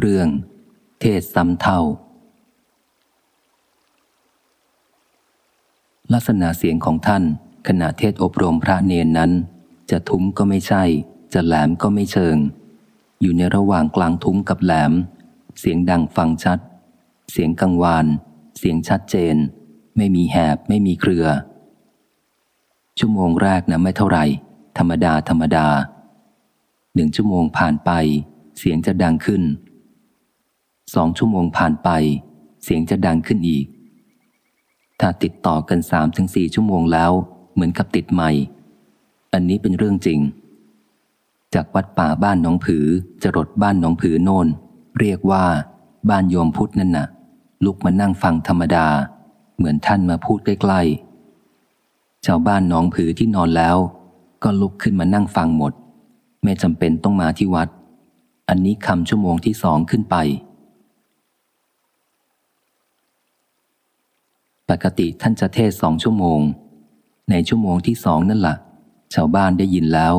เรื่อง เทศซ้ำเท่า ลักษณะเสียงของท่าน ขณะเทศอบรมพระเนนนั้น จะทุ้มก็ไม่ใช่ จะแหลมก็ไม่เชิง อยู่ในระหว่างกลางทุ้มกับแหลม เสียงดังฟังชัด เสียงกังวาน เสียงชัดเจน ไม่มีแหบไม่มีเครือ ชั่วโมงแรกนะไม่เท่าไหร่ ธรรมดาธรรมดาหนึ่งชั่วโมงผ่านไปเสียงจะดังขึ้น สองชั่วโมงผ่านไป เสียงจะดังขึ้นอีก ถ้าติดต่อกันสามถึงสี่ชั่วโมงแล้ว เหมือนกับติดใหม่ อันนี้เป็นเรื่องจริง จากวัดป่าบ้านหนองผือจะรดบ้านหนองผือโน่น เรียกว่า บ้านโยมพุทธนั่นนะ่ะ ลุกมานั่งฟังธรรมดา เหมือนท่านมาพูดใกล้ๆชาวบ้านหนองผือที่นอนแล้ว ก็ลุกขึ้นมานั่งฟังหมด ไม่จำเป็นต้องมาที่วัด อันนี้คำชั่วโมงที่สองขึ้นไป ปกติท่านจะเทศสองชั่วโมง ในชั่วโมงที่สองนั่นละ่ะ ชาวบ้านได้ยินแล้ว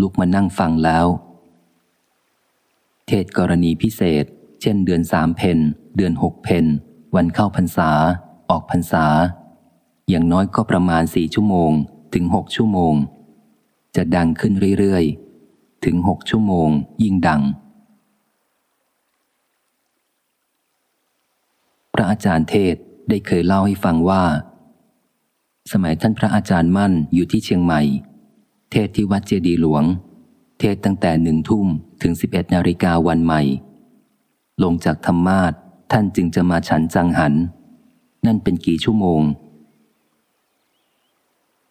ลุกมานั่งฟังแล้ว เทศกรณีพิเศษ เช่นเดือนสามเพนเดือนหกเพนวันเข้าพรรษา ออกพรรษา อย่างน้อยก็ประมาณสี่ชั่วโมง ถึงหกชั่วโมง จะดังขึ้นเรื่อยๆ ถึงหกชั่วโมง ยิ่งดังพระอาจารย์เทศ ได้เคยเล่าให้ฟังว่า สมัยท่านพระอาจารย์มั่นอยู่ที่เชียงใหม่ เทศที่วัดเจดีหลวง เทศตั้งแต่หนึ่งทุ่มถึงสิบเอ็ดนาฬิกาวันใหม่ ลงจากธรรมาทท่านจึงจะมาฉันจังหัน นั่นเป็นกี่ชั่วโมง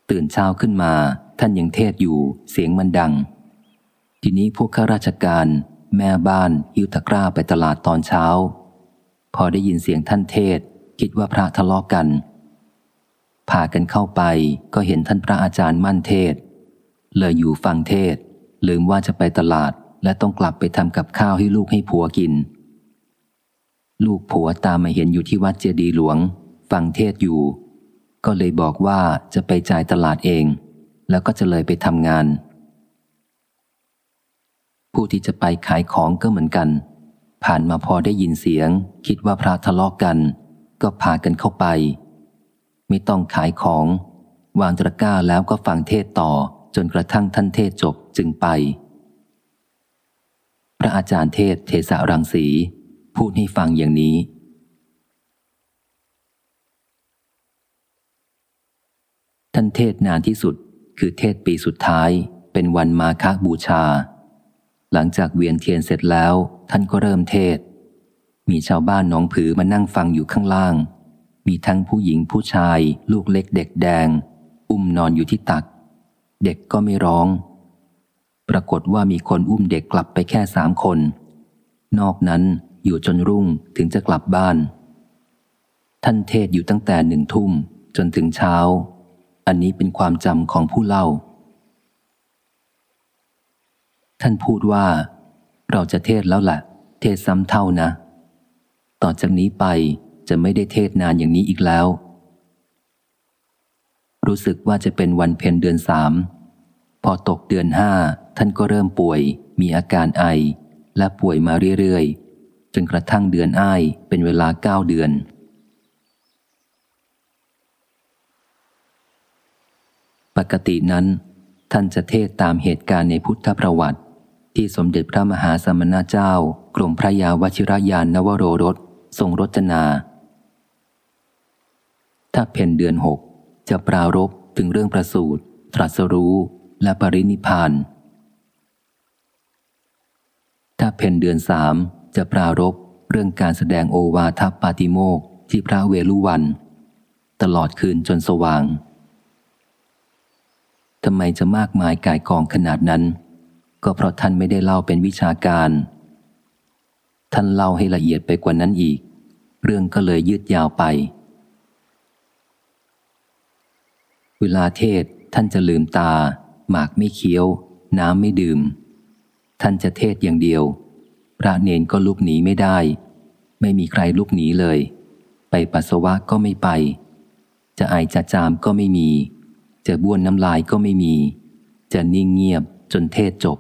ตื่นเช้าขึ้นมาท่านยังเทศอยู่เสียงมันดัง ทีนี้พวกข้าราชการ แม่บ้านหิวตะกร้าไปตลาดตอนเช้า พอได้ยินเสียงท่านเทศ คิดว่าพระทะเลาะกกันพากันเข้าไปก็เห็นท่านพระอาจารย์มั่นเทศ เลยอยู่ฟังเทศ ลืมว่าจะไปตลาดและต้องกลับไปทำกับข้าวให้ลูกให้ผัวกิน ลูกผัวตามมาเห็นอยู่ที่วัดเจดีหลวง ฟังเทศอยู่ ก็เลยบอกว่าจะไปจ่ายตลาดเอง แล้วก็จะเลยไปทำงาน ผู้ที่จะไปขายของก็เหมือนกัน ผ่านมาพอได้ยินเสียง คิดว่าพระทะเลาะกกัน ก็พากันเข้าไป ไม่ต้องขายของ วางตะกร้าแล้วก็ฟังเทศต่อจนกระทั่งท่านเทศจบจึงไป พระอาจารย์เทศเทสารังสี พูดให้ฟังอย่างนี้ ท่านเทศนานที่สุดคือเทศปีสุดท้ายเป็นวันมาคบูชา หลังจากเวียนเทียนเสร็จแล้ว ท่านก็เริ่มเทศ มีชาวบ้านหนองผือมานั่งฟังอยู่ข้างล่าง มีทั้งผู้หญิงผู้ชาย ลูกเล็กเด็กแดง อุ้มนอนอยู่ที่ตัก เด็กก็ไม่ร้อง ปรากฏว่ามีคนอุ้มเด็กกลับไปแค่สามคน นอกนั้นอยู่จนรุ่งถึงจะกลับบ้าน ท่านเทศอยู่ตั้งแต่หนึ่งทุ่มจนถึงเช้า อันนี้เป็นความจำของผู้เล่า ท่านพูดว่า เราจะเทศแล้วละ่ะ เทศซ้ำเท่านะ ต่อจากนี้ไปจะไม่ได้เทศนานอย่างนี้อีกแล้ว รู้สึกว่าจะเป็นวันเพ็ญเดือนสามพอตกเดือนห้าท่านก็เริ่มป่วย มีอาการไอ และป่วยมาเรื่อยๆ จนกระทั่งเดือนอ้ายเป็นเวลาเก้าเดือน ปกตินั้น ท่านจะเทศตามเหตุการณ์ในพุทธประวัติ ที่สมเด็จพระมหาสมณเจ้ากรมพระยาวชิรยานนวโรรส ทรงรจนา ถ้าเพนเดือนหกจะปรารบถึงเรื่องประสูตรตรัสรู้และปรินิพาน ถ้าเพนเดือนสามจะปรารบเรื่องการแสดงโอวาทปาติโมกที่พระเวลุวัน ตลอดคืนจนสว่างทำไมจะมากมายกายกองขนาดนั้น ก็เพราะท่านไม่ได้เล่าเป็นวิชาการ ท่านเล่าให้ละเอียดไปกว่านั้นอีก เรื่องก็เลยยืดยาวไป เวลาเทศท่านจะลืมตา หมากไม่เคี้ยว น้ำไม่ดื่ม ท่านจะเทศอย่างเดียว พระเนนก็ลุกหนีไม่ได้ ไม่มีใครลุกหนีเลย ไปปัสสาวะก็ไม่ไป จะไอจะจามก็ไม่มี จะบ้วนน้ำลายก็ไม่มี จะนิ่งเงียบจนเทศจบ